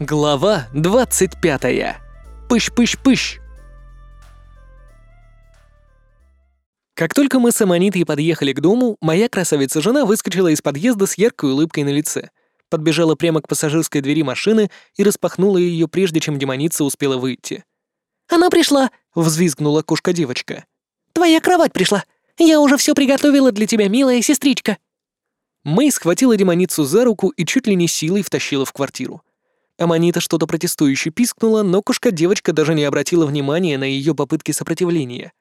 Глава 25. Пыщ-пыщ-пыщ. Как только мы с Аманитой подъехали к дому, моя красавица-жена выскочила из подъезда с яркой улыбкой на лице, подбежала прямо к пассажирской двери машины и распахнула ее, прежде чем демоница успела выйти. «Она пришла!» — взвизгнула кошка-девочка. «Твоя кровать пришла! Я уже все приготовила для тебя, милая сестричка!» Мэй схватила демоницу за руку и чуть ли не силой втащила в квартиру. Аманита что-то протестующе пискнула, но кошка-девочка даже не обратила внимания на ее попытки сопротивления.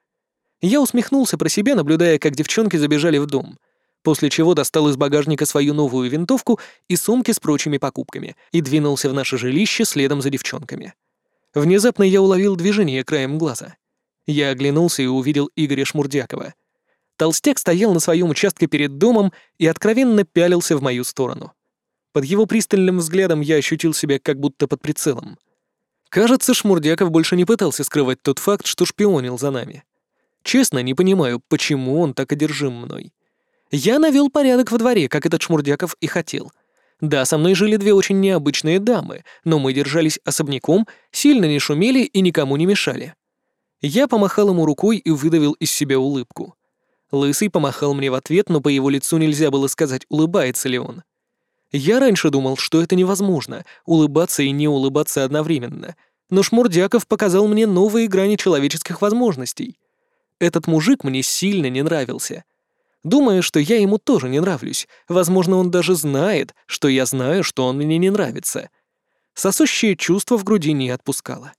Я усмехнулся про себя, наблюдая, как девчонки забежали в дом, после чего достал из багажника свою новую винтовку и сумки с прочими покупками и двинулся в наше жилище следом за девчонками. Внезапно я уловил движение краем глаза. Я оглянулся и увидел Игоря Шмурдякова. Толстяк стоял на своем участке перед домом и откровенно пялился в мою сторону. Под его пристальным взглядом я ощутил себя как будто под прицелом. Кажется, Шмурдяков больше не пытался скрывать тот факт, что шпионил за нами. Честно, не понимаю, почему он так одержим мной. Я навел порядок во дворе, как этот Шмурдяков и хотел. Да, со мной жили две очень необычные дамы, но мы держались особняком, сильно не шумели и никому не мешали. Я помахал ему рукой и выдавил из себя улыбку. Лысый помахал мне в ответ, но по его лицу нельзя было сказать, улыбается ли он. Я раньше думал, что это невозможно — улыбаться и не улыбаться одновременно. Но Шмурдяков показал мне новые грани человеческих возможностей. Этот мужик мне сильно не нравился. Думаю, что я ему тоже не нравлюсь. Возможно, он даже знает, что я знаю, что он мне не нравится. Сосущее чувство в груди не отпускало.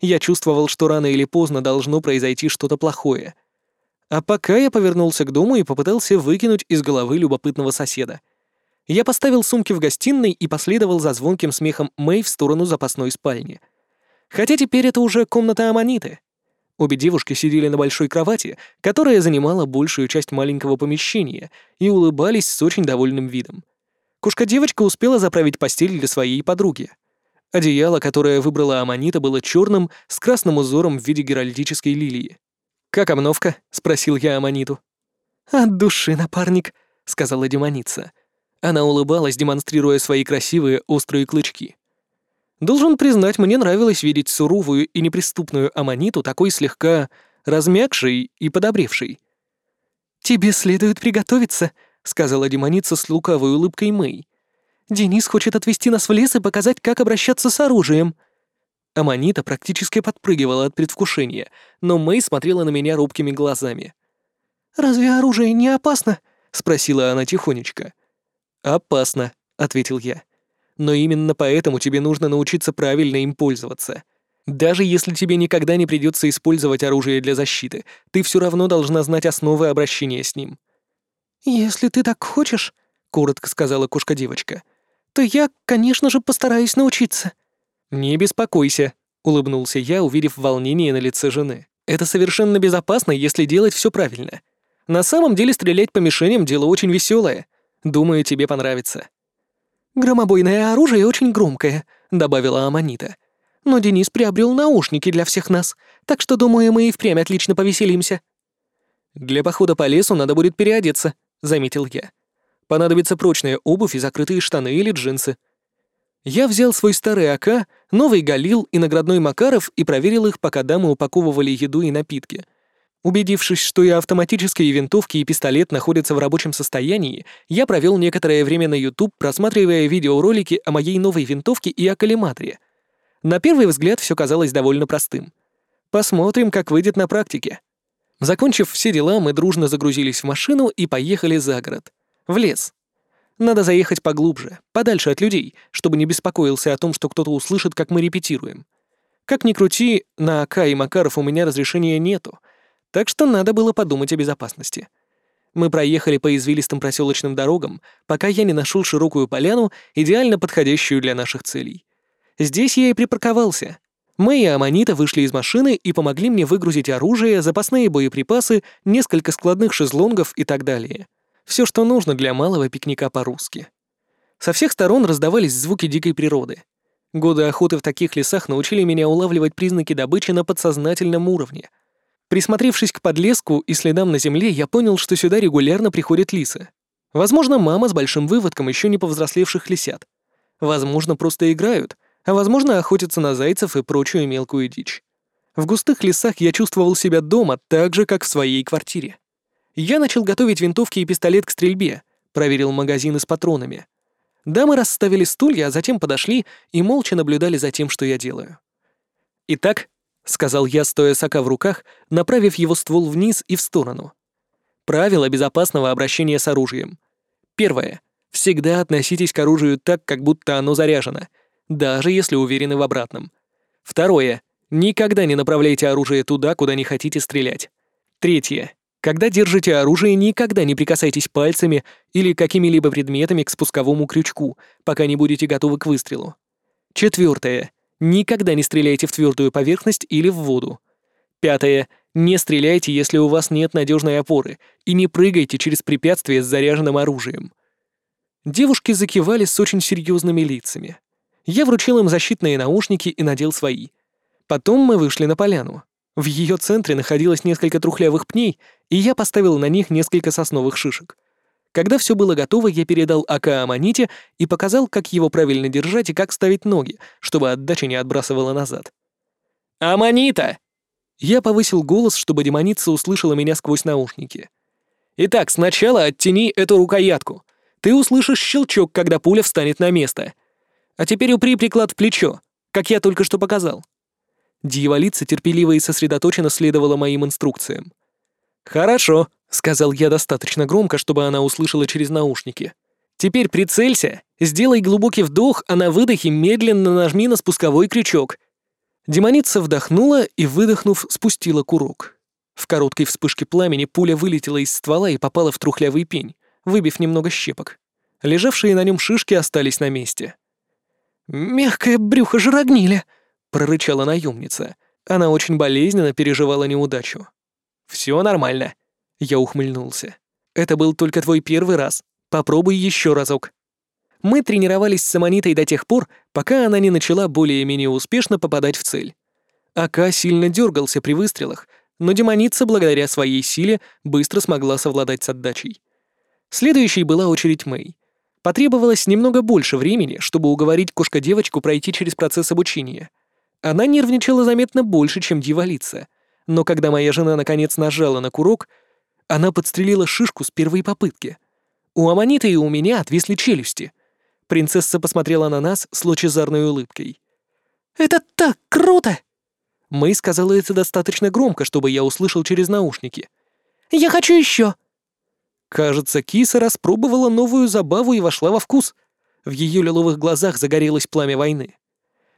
Я чувствовал, что рано или поздно должно произойти что-то плохое. А пока я повернулся к дому и попытался выкинуть из головы любопытного соседа — я поставил сумки в гостиной и последовал за звонким смехом Мэй в сторону запасной спальни. Хотя теперь это уже комната Аманиты. Обе девушки сидели на большой кровати, которая занимала большую часть маленького помещения, и улыбались с очень довольным видом. Кушка-девочка успела заправить постель для своей подруги. Одеяло, которое выбрала Аманита, было черным с красным узором в виде геральдической лилии. «Как обновка?» — спросил я Аманиту. «От души, напарник», — сказала демоница. Она улыбалась, демонстрируя свои красивые острые клычки. Должен признать, мне нравилось видеть суровую и неприступную Аманиту такой слегка размягшей и подобревшей. «Тебе следует приготовиться», — сказала демоница с лукавой улыбкой Мэй. «Денис хочет отвезти нас в лес и показать, как обращаться с оружием». Аманита практически подпрыгивала от предвкушения, но Мэй смотрела на меня робкими глазами. «Разве оружие не опасно?» — спросила она тихонечко. «Опасно», — ответил я. «Но именно поэтому тебе нужно научиться правильно им пользоваться. Даже если тебе никогда не придется использовать оружие для защиты, ты все равно должна знать основы обращения с ним». «Если ты так хочешь», — коротко сказала кошка-девочка, «то я, конечно же, постараюсь научиться». «Не беспокойся», — улыбнулся я, увидев волнение на лице жены. «Это совершенно безопасно, если делать все правильно. На самом деле стрелять по мишеням — дело очень веселое. Думаю, тебе понравится». «Громобойное оружие очень громкое», — добавила Аманита. «Но Денис приобрел наушники для всех нас, так что, думаю, мы и впрямь отлично повеселимся». «Для похода по лесу надо будет переодеться», — заметил я. «Понадобится прочная обувь и закрытые штаны или джинсы». Я взял свой старый АК, новый Галил и наградной Макаров и проверил их, пока дамы упаковывали еду и напитки — Убедившись, что и автоматические винтовки, и пистолет находятся в рабочем состоянии, я провел некоторое время на YouTube, просматривая видеоролики о моей новой винтовке и о коллиматре. На первый взгляд все казалось довольно простым. Посмотрим, как выйдет на практике. Закончив все дела, мы дружно загрузились в машину и поехали за город. В лес. Надо заехать поглубже, подальше от людей, чтобы не беспокоился о том, что кто-то услышит, как мы репетируем. Как ни крути, на АК и Макаров у меня разрешения нету, так что надо было подумать о безопасности. Мы проехали по извилистым проселочным дорогам, пока я не нашел широкую поляну, идеально подходящую для наших целей. Здесь я и припарковался. Мы и Аманита вышли из машины и помогли мне выгрузить оружие, запасные боеприпасы, несколько складных шезлонгов и так далее. Все, что нужно для малого пикника по-русски. Со всех сторон раздавались звуки дикой природы. Годы охоты в таких лесах научили меня улавливать признаки добычи на подсознательном уровне — Присмотревшись к подлеску и следам на земле, я понял, что сюда регулярно приходят лисы. Возможно, мама с большим выводком еще не повзрослевших лисят. Возможно, просто играют, А возможно, охотиться на зайцев и прочую мелкую дичь. В густых лесах я чувствовал себя дома так же, как в своей квартире. Я начал готовить винтовки и пистолет к стрельбе, проверил магазины с патронами. Дамы расставили стулья, а затем подошли и молча наблюдали за тем, что я делаю. «Итак», — сказал я, стоя сока в руках, направив его ствол вниз и в сторону. Правила безопасного обращения с оружием. Первое. Всегда относитесь к оружию так, как будто оно заряжено, даже если уверены в обратном. Второе. Никогда не направляйте оружие туда, куда не хотите стрелять. Третье. Когда держите оружие, никогда не прикасайтесь пальцами или какими-либо предметами к спусковому крючку, пока не будете готовы к выстрелу. Четвертое. Никогда не стреляйте в твердую поверхность или в воду. Пятое. Не стреляйте, если у вас нет надежной опоры, и не прыгайте через препятствия с заряженным оружием. Девушки закивали с очень серьезными лицами. Я вручил им защитные наушники и надел свои. Потом мы вышли на поляну. В ее центре находилось несколько трухлявых пней, и я поставил на них несколько сосновых шишек. Когда все было готово, я передал АК Аманите и показал, как его правильно держать и как ставить ноги, чтобы отдача не отбрасывала назад. «Аманита!» Я повысил голос, чтобы демоница услышала меня сквозь наушники. «Итак, сначала оттяни эту рукоятку. Ты услышишь щелчок, когда пуля встанет на место. А теперь упри приклад в плечо, как я только что показал. Дьяволица терпеливо и сосредоточенно следовала моим инструкциям. «Хорошо», — сказал я достаточно громко, чтобы она услышала через наушники. «Теперь прицелься, сделай глубокий вдох, а на выдохе медленно нажми на спусковой крючок». Демоница вдохнула и, выдохнув, спустила курок. В короткой вспышке пламени пуля вылетела из ствола и попала в трухлявый пень, выбив немного щепок. Лежавшие на нем шишки остались на месте. «Мягкое брюхо жрогниля!» — прорычала наемница. Она очень болезненно переживала неудачу. Все нормально». Я ухмыльнулся. «Это был только твой первый раз. Попробуй еще разок». Мы тренировались с Аманитой до тех пор, пока она не начала более-менее успешно попадать в цель. Ака сильно дергался при выстрелах, но демоница, благодаря своей силе, быстро смогла совладать с отдачей. Следующей была очередь Мэй. Потребовалось немного больше времени, чтобы уговорить кошка-девочку пройти через процесс обучения. Она нервничала заметно больше, чем дьяволица. Но когда моя жена наконец нажала на курок, она подстрелила шишку с первой попытки. У Аманита и у меня отвисли челюсти. Принцесса посмотрела на нас с лучезарной улыбкой. «Это так круто!» Мэй сказала это достаточно громко, чтобы я услышал через наушники. «Я хочу еще!» Кажется, киса распробовала новую забаву и вошла во вкус. В ее лиловых глазах загорелось пламя войны.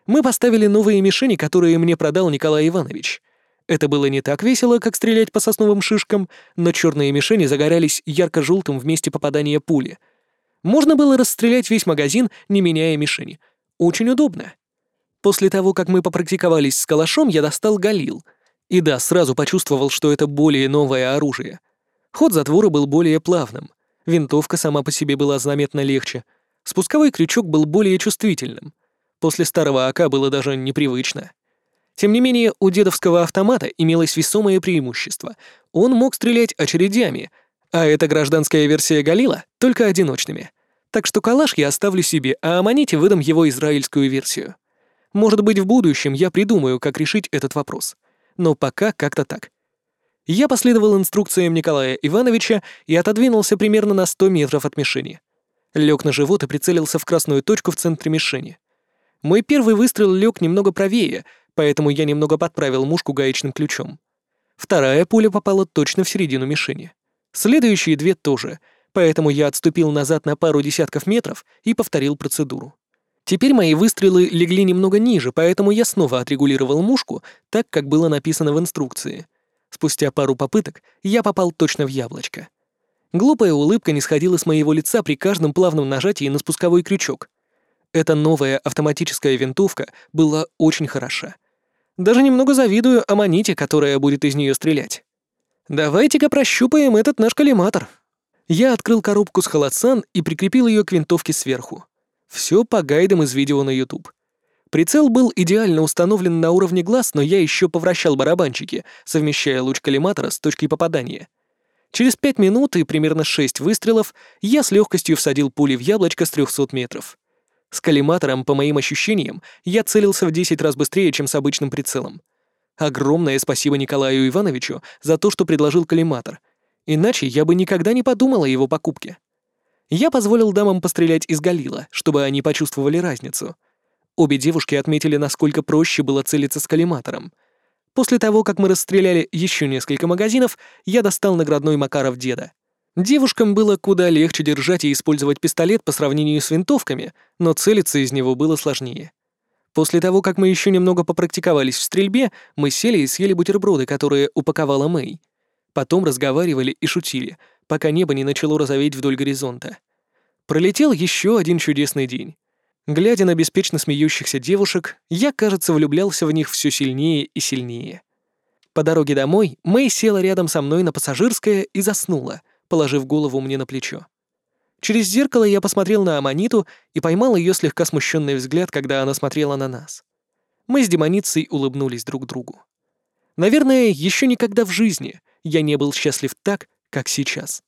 Мы поставили новые мишени, которые мне продал Николай Иванович. Это было не так весело, как стрелять по сосновым шишкам, но черные мишени загорялись ярко-желтым в месте попадания пули. Можно было расстрелять весь магазин, не меняя мишени. Очень удобно. После того, как мы попрактиковались с калашом, я достал галил. И да, сразу почувствовал, что это более новое оружие. Ход затвора был более плавным. Винтовка сама по себе была заметно легче. Спусковой крючок был более чувствительным. После старого АК было даже непривычно. Тем не менее, у дедовского автомата имелось весомое преимущество. Он мог стрелять очередями, а эта гражданская версия Галила — только одиночными. Так что калаш я оставлю себе, а Аманите выдам его израильскую версию. Может быть, в будущем я придумаю, как решить этот вопрос. Но пока как-то так. Я последовал инструкциям Николая Ивановича и отодвинулся примерно на 100 метров от мишени. Лег на живот и прицелился в красную точку в центре мишени. Мой первый выстрел лег немного правее, поэтому я немного подправил мушку гаечным ключом. Вторая пуля попала точно в середину мишени. Следующие две тоже, поэтому я отступил назад на пару десятков метров и повторил процедуру. Теперь мои выстрелы легли немного ниже, поэтому я снова отрегулировал мушку так, как было написано в инструкции. Спустя пару попыток я попал точно в яблочко. Глупая улыбка не сходила с моего лица при каждом плавном нажатии на спусковой крючок — эта новая автоматическая винтовка была очень хороша. Даже немного завидую Аманите, которая будет из нее стрелять. Давайте-ка прощупаем этот наш коллиматор. Я открыл коробку с холодсан и прикрепил ее к винтовке сверху. Все по гайдам из видео на YouTube. Прицел был идеально установлен на уровне глаз, но я еще повращал барабанчики, совмещая луч коллиматора с точкой попадания. Через пять минут и примерно шесть выстрелов я с легкостью всадил пули в яблочко с 300 метров. С коллиматором, по моим ощущениям, я целился в 10 раз быстрее, чем с обычным прицелом. Огромное спасибо Николаю Ивановичу за то, что предложил коллиматор. Иначе я бы никогда не подумал о его покупке. Я позволил дамам пострелять из Галила, чтобы они почувствовали разницу. Обе девушки отметили, насколько проще было целиться с коллиматором. После того, как мы расстреляли еще несколько магазинов, я достал наградной Макаров деда. Девушкам было куда легче держать и использовать пистолет по сравнению с винтовками, но целиться из него было сложнее. После того, как мы еще немного попрактиковались в стрельбе, мы сели и съели бутерброды, которые упаковала Мэй. Потом разговаривали и шутили, пока небо не начало розоветь вдоль горизонта. Пролетел еще один чудесный день. Глядя на беспечно смеющихся девушек, я, кажется, влюблялся в них все сильнее и сильнее. По дороге домой Мэй села рядом со мной на пассажирское и заснула, положив голову мне на плечо. Через зеркало я посмотрел на Аманиту и поймал ее слегка смущенный взгляд, когда она смотрела на нас. Мы с демоницей улыбнулись друг другу. Наверное, еще никогда в жизни я не был счастлив так, как сейчас.